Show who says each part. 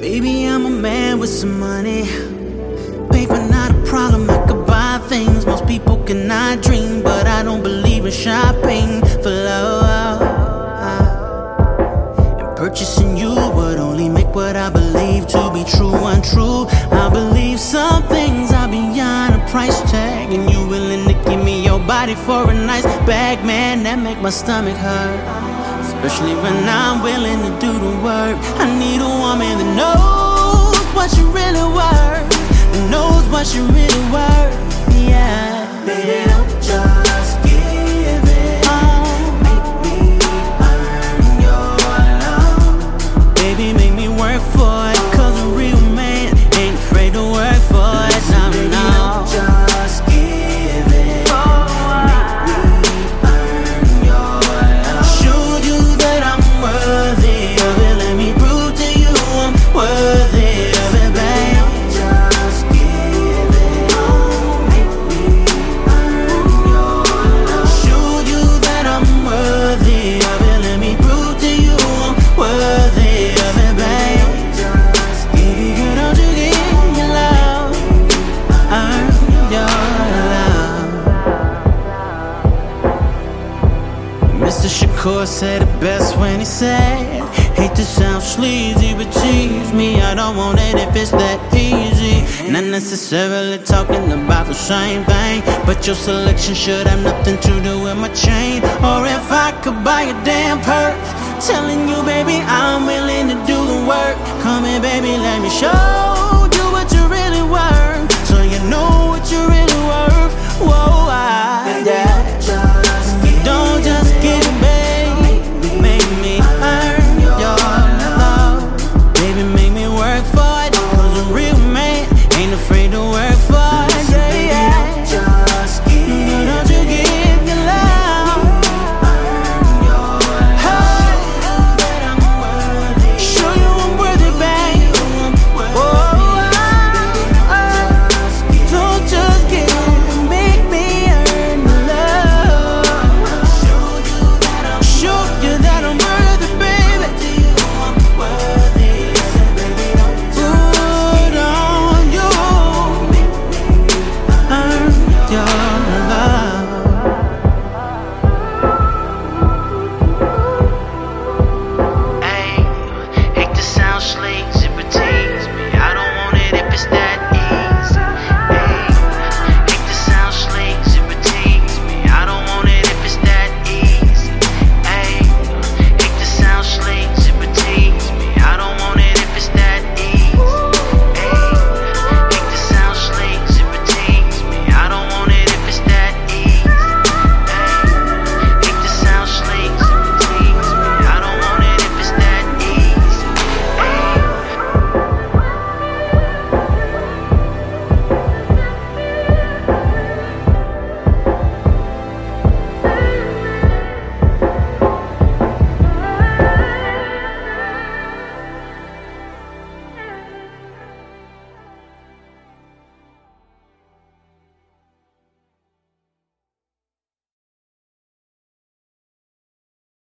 Speaker 1: Baby, I'm a man with some money. Paper not a problem, I could buy things most people cannot dream. But I don't believe in shopping for love. And purchasing you would only make what I believe to be true untrue. I believe some things are beyond a price tag. And you willing to give me your body for a nice bag, man, that make my stomach hurt. Especially when I'm willing to do the work. I need a woman that knows what you really worth, that knows what you really Mr. Shakur said it best when he said, Hate to sound sleazy, but tease me. I don't want it if it's that easy. Not necessarily talking about the same thing, but your selection should have nothing to do with my chain. Or if I could buy a damn purse, telling you, baby, I'm willing to do the work. Come here, baby, let me show